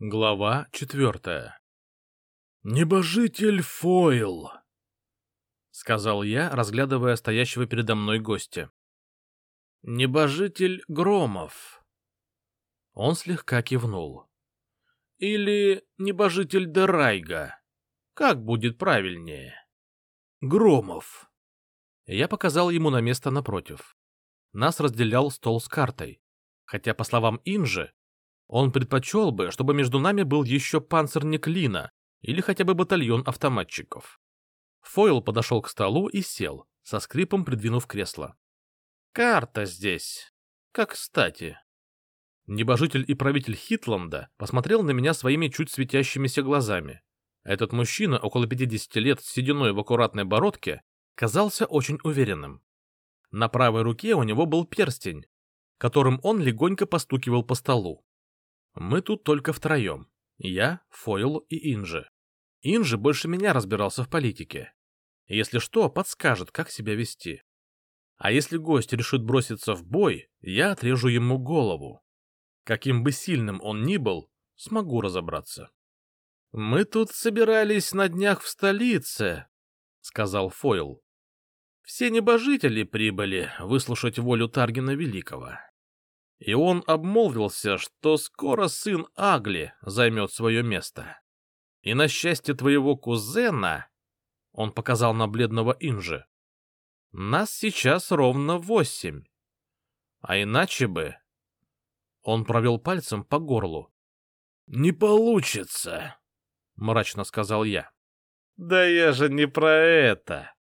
Глава четвертая. «Небожитель Фойл», — сказал я, разглядывая стоящего передо мной гостя. «Небожитель Громов». Он слегка кивнул. «Или небожитель Дерайга. Как будет правильнее?» «Громов». Я показал ему на место напротив. Нас разделял стол с картой, хотя, по словам Инжи, он предпочел бы, чтобы между нами был еще панцирник Лина или хотя бы батальон автоматчиков. Фойл подошел к столу и сел, со скрипом придвинув кресло. «Карта здесь. Как кстати». Небожитель и правитель Хитланда посмотрел на меня своими чуть светящимися глазами. Этот мужчина, около 50 лет, с сединой в аккуратной бородке, казался очень уверенным. На правой руке у него был перстень, которым он легонько постукивал по столу. Мы тут только втроем. Я, Фойл и Инжи. Инжи больше меня разбирался в политике. Если что, подскажет, как себя вести. А если гость решит броситься в бой, я отрежу ему голову. Каким бы сильным он ни был, смогу разобраться. — Мы тут собирались на днях в столице, — сказал Фойл. — Все небожители прибыли выслушать волю Таргина Великого и он обмолвился, что скоро сын Агли займет свое место. И на счастье твоего кузена, он показал на бледного Инжи, нас сейчас ровно восемь. А иначе бы... Он провел пальцем по горлу. — Не получится, — мрачно сказал я. — Да я же не про это.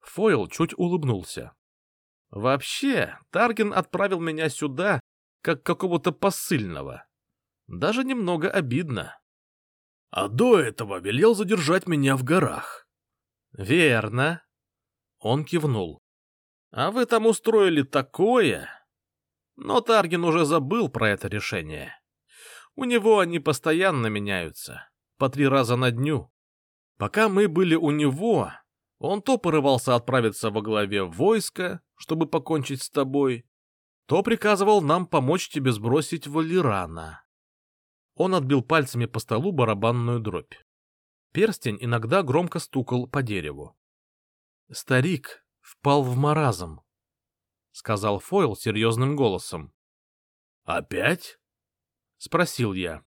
Фойл чуть улыбнулся. Вообще, Таргин отправил меня сюда, как какого-то посыльного. Даже немного обидно. А до этого велел задержать меня в горах. Верно. Он кивнул. А вы там устроили такое? Но Таргин уже забыл про это решение. У него они постоянно меняются, по три раза на дню. Пока мы были у него, он то порывался отправиться во главе войска, чтобы покончить с тобой, то приказывал нам помочь тебе сбросить Валерана. Он отбил пальцами по столу барабанную дробь. Перстень иногда громко стукал по дереву. Старик впал в маразм, — сказал Фойл серьезным голосом. — Опять? — спросил я.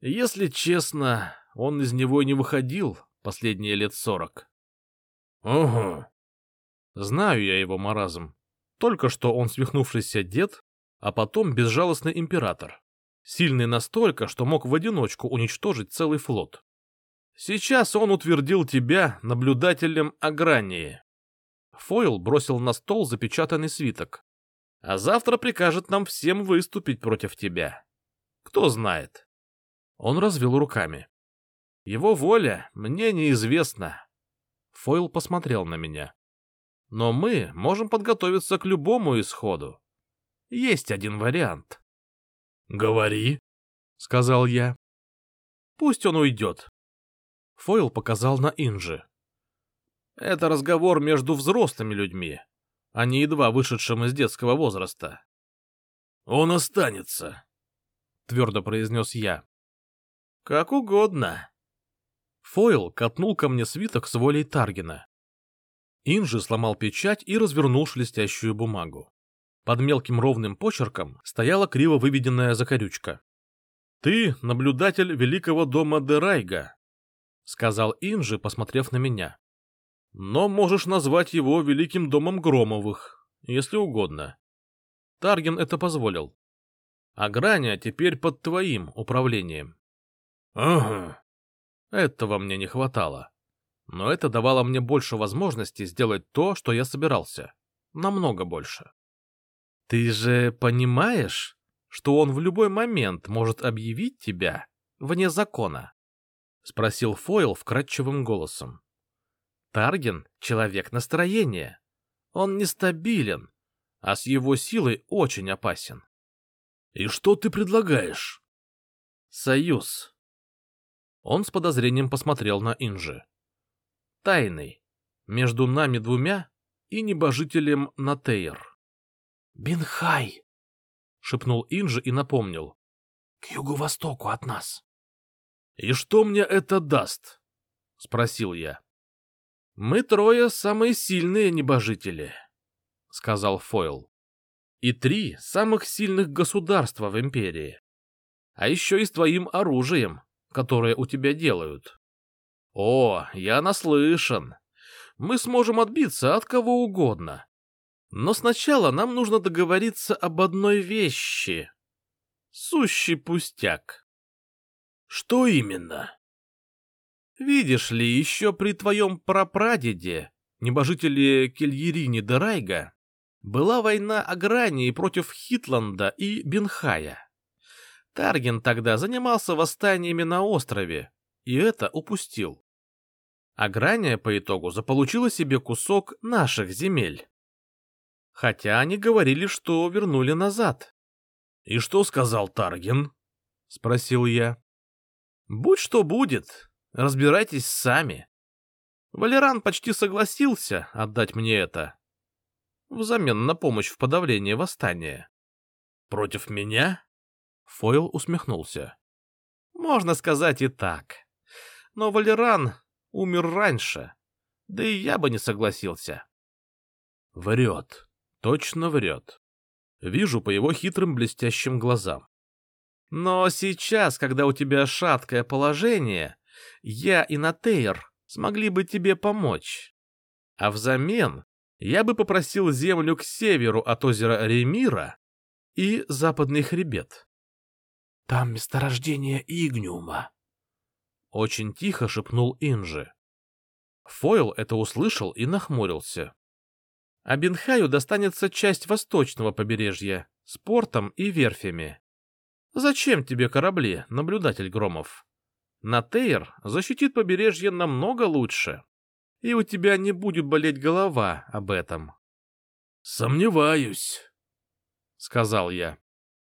Если честно, он из него не выходил последние лет сорок. Угу. Знаю я его маразм. Только что он свихнувшийся дед, а потом безжалостный император. Сильный настолько, что мог в одиночку уничтожить целый флот. Сейчас он утвердил тебя наблюдателем Агрании. Фойл бросил на стол запечатанный свиток. А завтра прикажет нам всем выступить против тебя. Кто знает. Он развел руками. Его воля мне неизвестна. Фойл посмотрел на меня. Но мы можем подготовиться к любому исходу. Есть один вариант. — Говори, — сказал я. — Пусть он уйдет. Фойл показал на Инжи. Это разговор между взрослыми людьми, а не едва вышедшим из детского возраста. — Он останется, — твердо произнес я. — Как угодно. Фойл катнул ко мне свиток с волей Таргина. Инжи сломал печать и развернул шелестящую бумагу. Под мелким ровным почерком стояла криво выведенная закорючка. «Ты наблюдатель великого дома Дерайга», — сказал Инжи, посмотрев на меня. «Но можешь назвать его великим домом Громовых, если угодно. Тарген это позволил. А Граня теперь под твоим управлением». «Ага», этого мне не хватало. Но это давало мне больше возможностей сделать то, что я собирался. Намного больше. Ты же понимаешь, что он в любой момент может объявить тебя вне закона? Спросил Фойл вкрадчивым голосом. Тарген — человек настроения. Он нестабилен, а с его силой очень опасен. И что ты предлагаешь? Союз. Он с подозрением посмотрел на Инжи. Тайный. Между нами двумя и небожителем Натейр. «Бинхай!» — шепнул Инжи и напомнил. к юго-востоку от нас. — И что мне это даст? — спросил я. — Мы трое самые сильные небожители, — сказал Фойл. — И три самых сильных государства в империи. А еще и с твоим оружием, которое у тебя делают. О, я наслышан. Мы сможем отбиться от кого угодно. Но сначала нам нужно договориться об одной вещи. Сущий пустяк. Что именно? Видишь ли, еще при твоем прапрадеде, небожителе Кельерине де Райга, была война Агрании против Хитланда и Бенхая. Тарген тогда занимался восстаниями на острове, и это упустил. Аграния по итогу заполучила себе кусок наших земель. Хотя они говорили, что вернули назад. — И что сказал Тарген? — спросил я. — Будь что будет, разбирайтесь сами. Валеран почти согласился отдать мне это. Взамен на помощь в подавлении восстания. — Против меня? Фойл усмехнулся. Можно сказать и так. Но Валеран умер раньше, да и я бы не согласился. Врет, точно врет. Вижу по его хитрым блестящим глазам. Но сейчас, когда у тебя шаткое положение, я и Натейр смогли бы тебе помочь. А взамен я бы попросил землю к северу от озера Ремира и западный хребет. — Там месторождение Игниума. Очень тихо шепнул Инжи. Фойл это услышал и нахмурился. А Бенхаю достанется часть восточного побережья с портом и верфями. Зачем тебе корабли, наблюдатель Громов? Натейр защитит побережье намного лучше, и у тебя не будет болеть голова об этом. — Сомневаюсь, — сказал я. —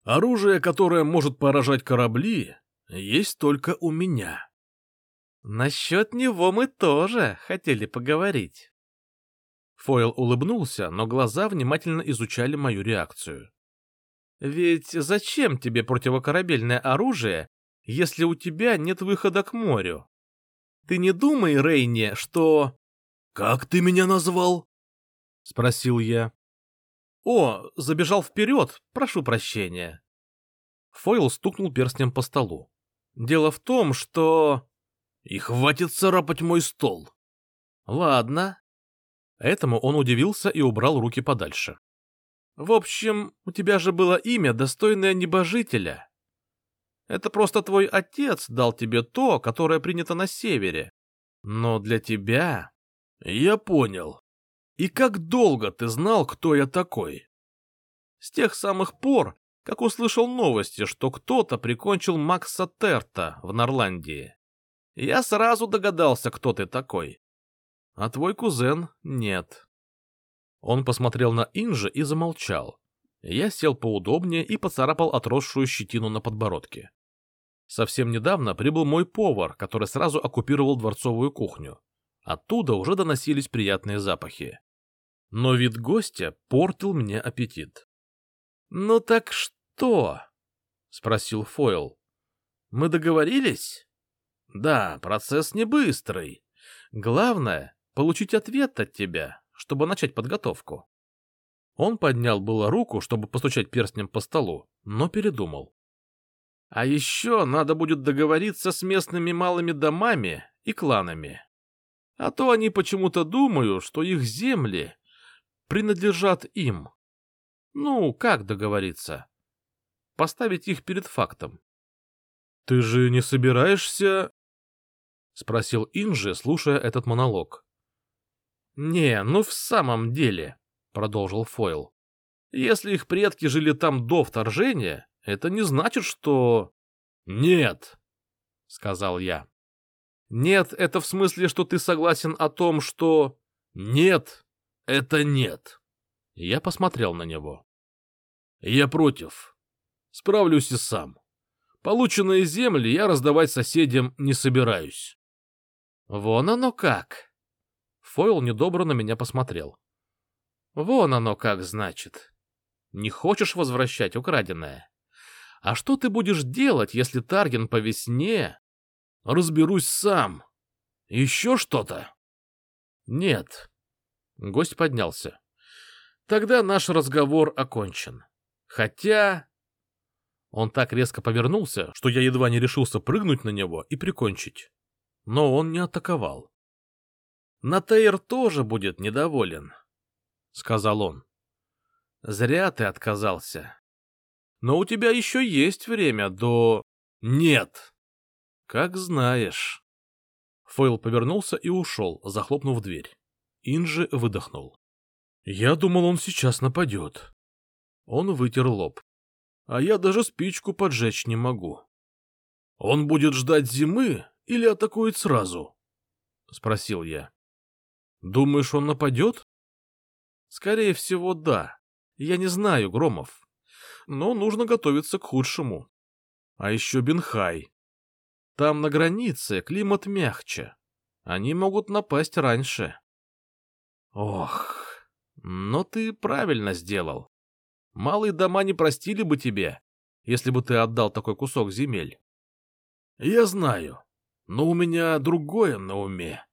Оружие, которое может поражать корабли, есть только у меня. — Насчет него мы тоже хотели поговорить. Фойл улыбнулся, но глаза внимательно изучали мою реакцию. Ведь зачем тебе противокорабельное оружие, если у тебя нет выхода к морю? Ты не думай, Рейни, что... — Как ты меня назвал? — спросил я. — О, забежал вперед, прошу прощения. Фойл стукнул перстнем по столу. Дело в том, что... И хватит царапать мой стол. Ладно. Этому он удивился и убрал руки подальше. В общем, у тебя же было имя, достойное небожителя. Это просто твой отец дал тебе то, которое принято на севере. Но для тебя... Я понял. И как долго ты знал, кто я такой? С тех самых пор, как услышал новости, что кто-то прикончил Макса Терта в Норландии. Я сразу догадался, кто ты такой. А твой кузен нет. Он посмотрел на Инжи и замолчал. Я сел поудобнее и поцарапал отросшую щетину на подбородке. Совсем недавно прибыл мой повар, который сразу оккупировал дворцовую кухню. Оттуда уже доносились приятные запахи. Но вид гостя портил мне аппетит. — Ну так что? — спросил Фойл. — Мы договорились? — Да, процесс не быстрый. Главное — получить ответ от тебя, чтобы начать подготовку. Он поднял было руку, чтобы постучать перстнем по столу, но передумал. А еще надо будет договориться с местными малыми домами и кланами. А то они почему-то думают, что их земли принадлежат им. Ну, как договориться? Поставить их перед фактом. — Ты же не собираешься... — спросил Инжи, слушая этот монолог. — Не, ну в самом деле, — продолжил Фойл. — Если их предки жили там до вторжения, это не значит, что... Нет, сказал я. Нет, это в смысле, что ты согласен о том, что... Нет, это нет. Я посмотрел на него. Я против. Справлюсь и сам. Полученные земли я раздавать соседям не собираюсь. Вон оно как. Фойл недобро на меня посмотрел. Вон оно как, значит. Не хочешь возвращать украденное? А что ты будешь делать, если Тарген по весне? Разберусь сам. Еще что-то? Нет. Гость поднялся. Тогда наш разговор окончен. Хотя... Он так резко повернулся, что я едва не решился прыгнуть на него и прикончить. Но он не атаковал. Натейр тоже будет недоволен, — сказал он. Зря ты отказался. Но у тебя еще есть время до... Нет. Как знаешь. Фойл повернулся и ушел, захлопнув дверь. Инжи выдохнул. Я думал, он сейчас нападет. Он вытер лоб. А я даже спичку поджечь не могу. Он будет ждать зимы или атакует сразу? Спросил я. Думаешь, он нападет? Скорее всего, да. Я не знаю, Громов. Но нужно готовиться к худшему. А еще Бенхай. Там на границе климат мягче. Они могут напасть раньше. Ох, но ты правильно сделал. Малые дома не простили бы тебе, если бы ты отдал такой кусок земель. Я знаю, но у меня другое на уме.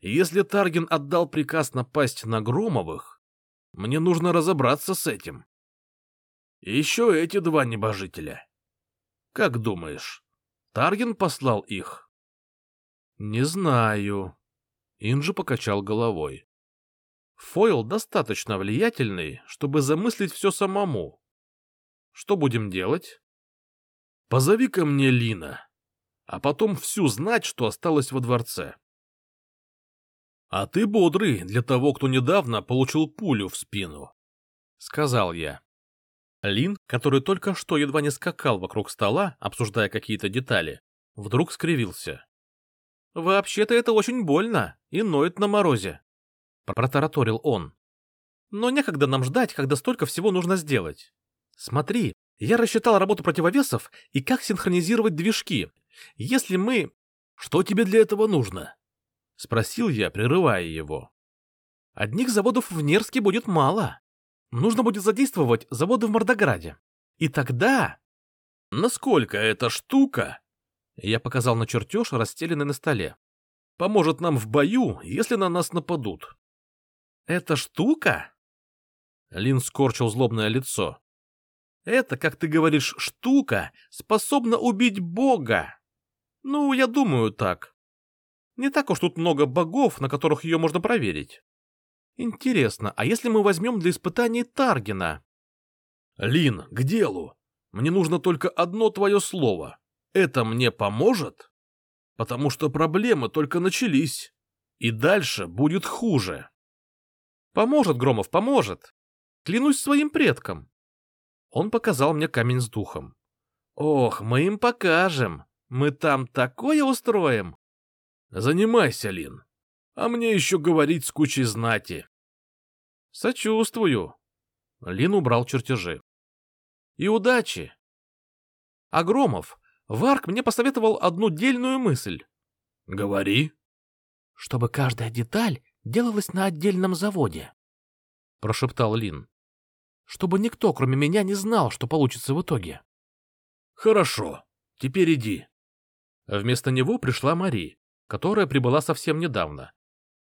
Если Тарген отдал приказ напасть на Громовых, мне нужно разобраться с этим. Еще эти два небожителя. Как думаешь, Тарген послал их? Не знаю. Инжи покачал головой. Фойл достаточно влиятельный, чтобы замыслить все самому. Что будем делать? Позови ко мне Лина, а потом всю знать, что осталось во дворце. А ты бодрый для того, кто недавно получил пулю в спину, — сказал я. Лин, который только что едва не скакал вокруг стола, обсуждая какие-то детали, вдруг скривился. «Вообще-то это очень больно и ноет на морозе», — протараторил он. «Но некогда нам ждать, когда столько всего нужно сделать. Смотри, я рассчитал работу противовесов и как синхронизировать движки. Если мы... Что тебе для этого нужно? — спросил я, прерывая его. «Одних заводов в Нерске будет мало. Нужно будет задействовать заводы в Мордограде. И тогда...» «Насколько эта штука...» Я показал на чертеж, расстеленный на столе. «Поможет нам в бою, если на нас нападут». «Эта штука?» Лин скорчил злобное лицо. «Это, как ты говоришь, штука способна убить Бога. Ну, я думаю так. Не так уж тут много богов, на которых ее можно проверить. Интересно, а если мы возьмем для испытаний Таргина? Лин, к делу. Мне нужно только одно твое слово. Это мне поможет? Потому что проблемы только начались. И дальше будет хуже. Поможет, Громов, поможет. Клянусь своим предкам. Он показал мне камень с духом. Ох, мы им покажем. Мы там такое устроим. Занимайся, Лин. А мне еще говорить с кучей знати. Сочувствую. Лин убрал чертежи. И удачи. Агромов, Варк мне посоветовал одну дельную мысль. Говори. Чтобы каждая деталь делалась на отдельном заводе. Прошептал Лин. Чтобы никто, кроме меня, не знал, что получится в итоге. Хорошо. Теперь иди. Вместо него пришла Мари которая прибыла совсем недавно,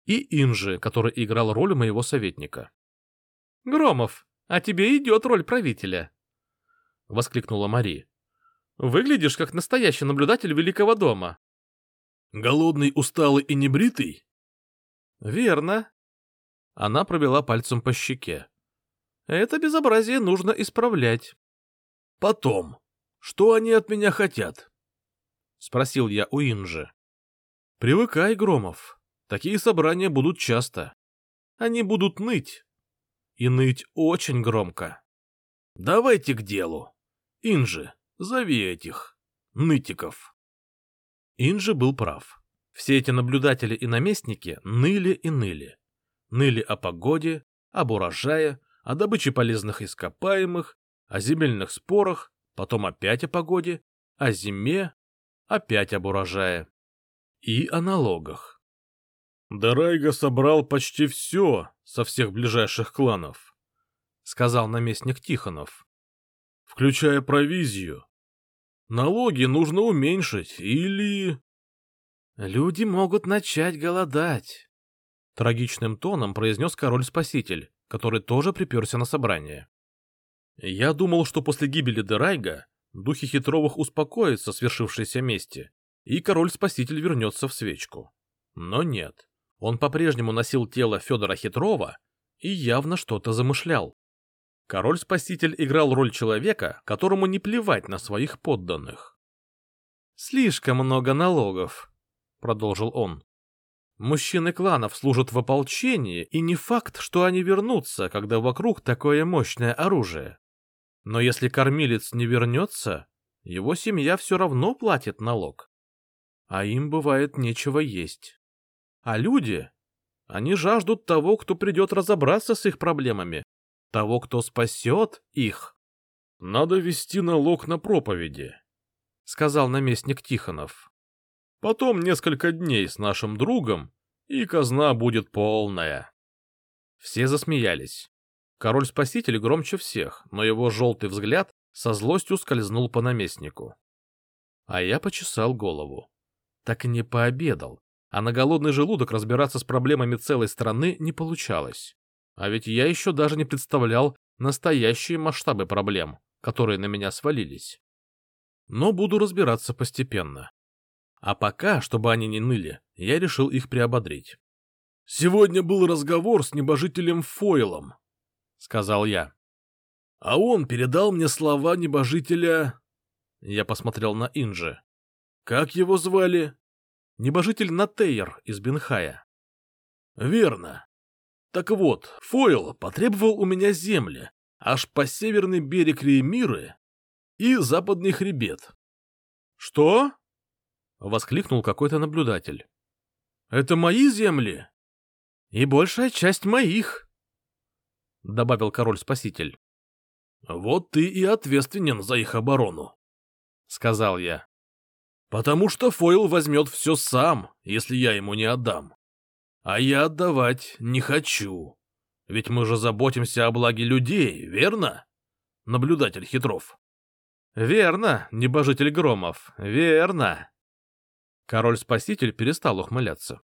и Инжи, который играл роль моего советника. — Громов, а тебе идет роль правителя! — воскликнула Мари. — Выглядишь как настоящий наблюдатель Великого дома. — Голодный, усталый и небритый? — Верно. Она провела пальцем по щеке. — Это безобразие нужно исправлять. — Потом. Что они от меня хотят? — спросил я у Инжи. Привыкай, Громов. Такие собрания будут часто. Они будут ныть. И ныть очень громко. Давайте к делу. Инжи, зови этих нытиков. Инжи был прав. Все эти наблюдатели и наместники ныли и ныли. Ныли о погоде, об урожае, о добыче полезных ископаемых, о земельных спорах, потом опять о погоде, о зиме, опять об урожае и о налогах. Дарайга собрал почти все со всех ближайших кланов, — сказал наместник Тихонов, — включая провизию, Налоги нужно уменьшить или... Люди могут начать голодать, — трагичным тоном произнес король-спаситель, который тоже приперся на собрание. Я думал, что после гибели Дерайга духи Хитровых успокоятся свершившейся мести, и король-спаситель вернется в свечку. Но нет, он по-прежнему носил тело Федора Хитрова и явно что-то замышлял. Король-спаситель играл роль человека, которому не плевать на своих подданных. «Слишком много налогов», — продолжил он. «Мужчины кланов служат в ополчении, и не факт, что они вернутся, когда вокруг такое мощное оружие. Но если кормилец не вернется, его семья все равно платит налог. А им бывает нечего есть. А люди, они жаждут того, кто придет разобраться с их проблемами, того, кто спасет их. — Надо вести налог на проповеди, — сказал наместник Тихонов. — Потом несколько дней с нашим другом, и казна будет полная. Все засмеялись. Король-спаситель громче всех, но его желтый взгляд со злостью скользнул по наместнику. А я почесал голову. Так и не пообедал, а на голодный желудок разбираться с проблемами целой страны не получалось. А ведь я еще даже не представлял настоящие масштабы проблем, которые на меня свалились. Но буду разбираться постепенно. А пока, чтобы они не ныли, я решил их приободрить. — Сегодня был разговор с небожителем Фойлом, — сказал я. — А он передал мне слова небожителя... Я посмотрел на Инжи. — Как его звали? — Небожитель Натейр из Бенхая. — Верно. Так вот, Фойл потребовал у меня земли, аж по северный берег Реймиры и западный хребет. — Что? — воскликнул какой-то наблюдатель. — Это мои земли? — И большая часть моих, — добавил король-спаситель. — Вот ты и ответственен за их оборону, — сказал я. — Потому что Фойл возьмет все сам, если я ему не отдам. А я отдавать не хочу. Ведь мы же заботимся о благе людей, верно? Наблюдатель Хитров. Верно, небожитель Громов, верно. Король-спаситель перестал ухмыляться.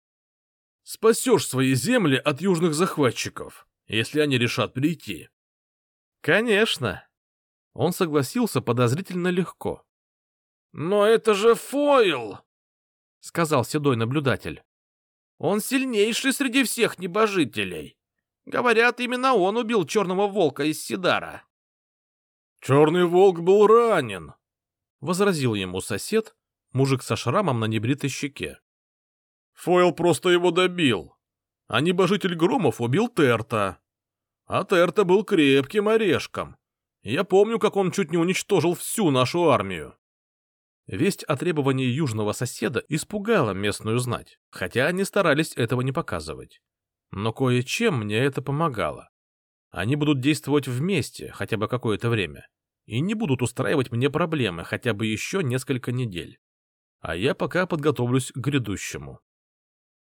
Спасешь свои земли от южных захватчиков, если они решат прийти. Конечно. Он согласился подозрительно легко. Но это же Фойл, сказал седой наблюдатель. Он сильнейший среди всех небожителей. Говорят, именно он убил черного волка из Сидара. Черный волк был ранен, — возразил ему сосед, мужик со шрамом на небритой щеке. Фойл просто его добил, а небожитель Громов убил Терта. А Терта был крепким орешком. Я помню, как он чуть не уничтожил всю нашу армию. Весть о требовании южного соседа испугала местную знать, хотя они старались этого не показывать. Но кое-чем мне это помогало. Они будут действовать вместе хотя бы какое-то время и не будут устраивать мне проблемы хотя бы еще несколько недель. А я пока подготовлюсь к грядущему.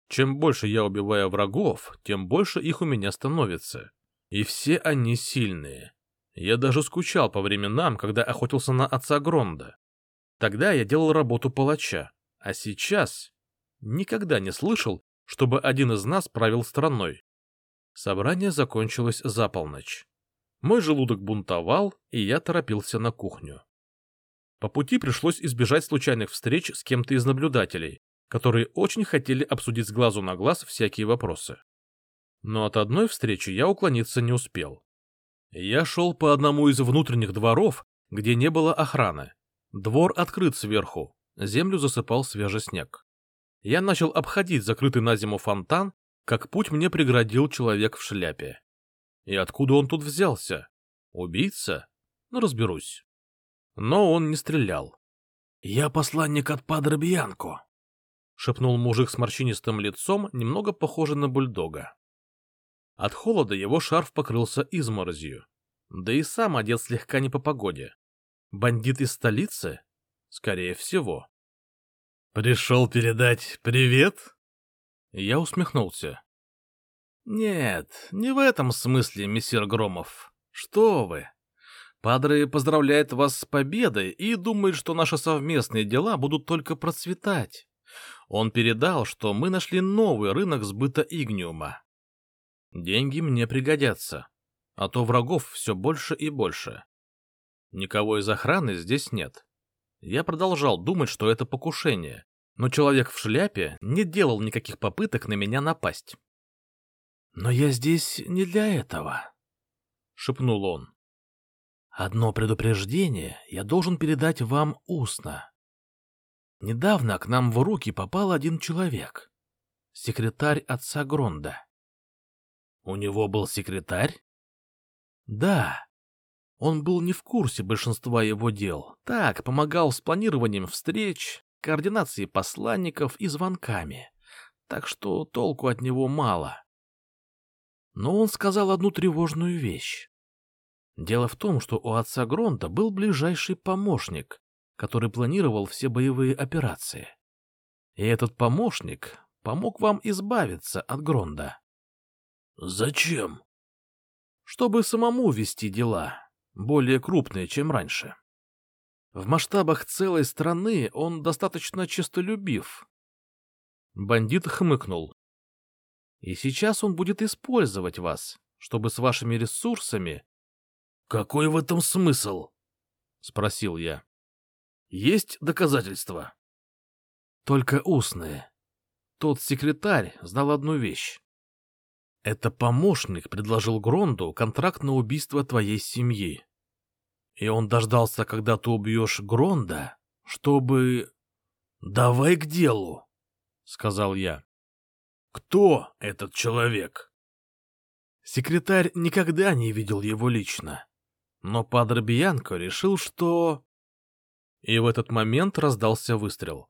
Чем больше я убиваю врагов, тем больше их у меня становится. И все они сильные. Я даже скучал по временам, когда охотился на отца Гронда. Тогда я делал работу палача, а сейчас никогда не слышал, чтобы один из нас правил страной. Собрание закончилось за полночь. Мой желудок бунтовал, и я торопился на кухню. По пути пришлось избежать случайных встреч с кем-то из наблюдателей, которые очень хотели обсудить с глазу на глаз всякие вопросы. Но от одной встречи я уклониться не успел. Я шел по одному из внутренних дворов, где не было охраны, Двор открыт сверху, землю засыпал свежий снег. Я начал обходить закрытый на зиму фонтан, как путь мне преградил человек в шляпе. И откуда он тут взялся? Убийца? Ну, разберусь. Но он не стрелял. — Я посланник от Падре Бьянко, — шепнул мужик с морщинистым лицом, немного похожий на бульдога. От холода его шарф покрылся изморозью, да и сам одет слегка не по погоде. Бандит из столицы? Скорее всего. Пришел передать привет? Я усмехнулся. Нет, не в этом смысле, мессир Громов. Что вы? Падре поздравляет вас с победой и думает, что наши совместные дела будут только процветать. Он передал, что мы нашли новый рынок сбыта игниума. Деньги мне пригодятся, а то врагов все больше и больше. Никого из охраны здесь нет. Я продолжал думать, что это покушение, но человек в шляпе не делал никаких попыток на меня напасть. «Но я здесь не для этого», — шепнул он. «Одно предупреждение я должен передать вам устно. Недавно к нам в руки попал один человек, секретарь отца Гронда. У него был секретарь? Да. Он был не в курсе большинства его дел. Так, помогал с планированием встреч, координацией посланников и звонками. Так что толку от него мало. Но он сказал одну тревожную вещь. Дело в том, что у отца Гронда был ближайший помощник, который планировал все боевые операции. И этот помощник помог вам избавиться от Гронда. Зачем? Чтобы самому вести дела, более крупные, чем раньше. В масштабах целой страны он достаточно честолюбив. Бандит хмыкнул. И сейчас он будет использовать вас, чтобы с вашими ресурсами... — Какой в этом смысл? — спросил я. Есть доказательства? Только устные. Тот секретарь знал одну вещь. Это помощник предложил Гронду контракт на убийство твоей семьи. И он дождался, когда ты убьешь Гронда, чтобы... — Давай к делу, — сказал я. — Кто этот человек? Секретарь никогда не видел его лично, но Падре Бианко решил, что... И в этот момент раздался выстрел.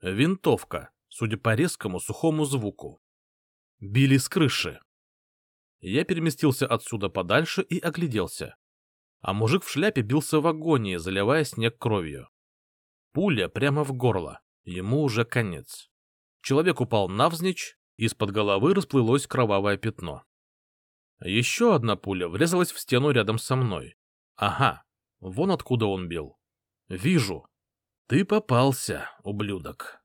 Винтовка, судя по резкому сухому звуку. Били с крыши. Я переместился отсюда подальше и огляделся. А мужик в шляпе бился в агонии, заливая снег кровью. Пуля прямо в горло. Ему уже конец. Человек упал навзничь, из-под головы расплылось кровавое пятно. Еще одна пуля врезалась в стену рядом со мной. Ага, вон откуда он бил. Вижу. Ты попался, ублюдок.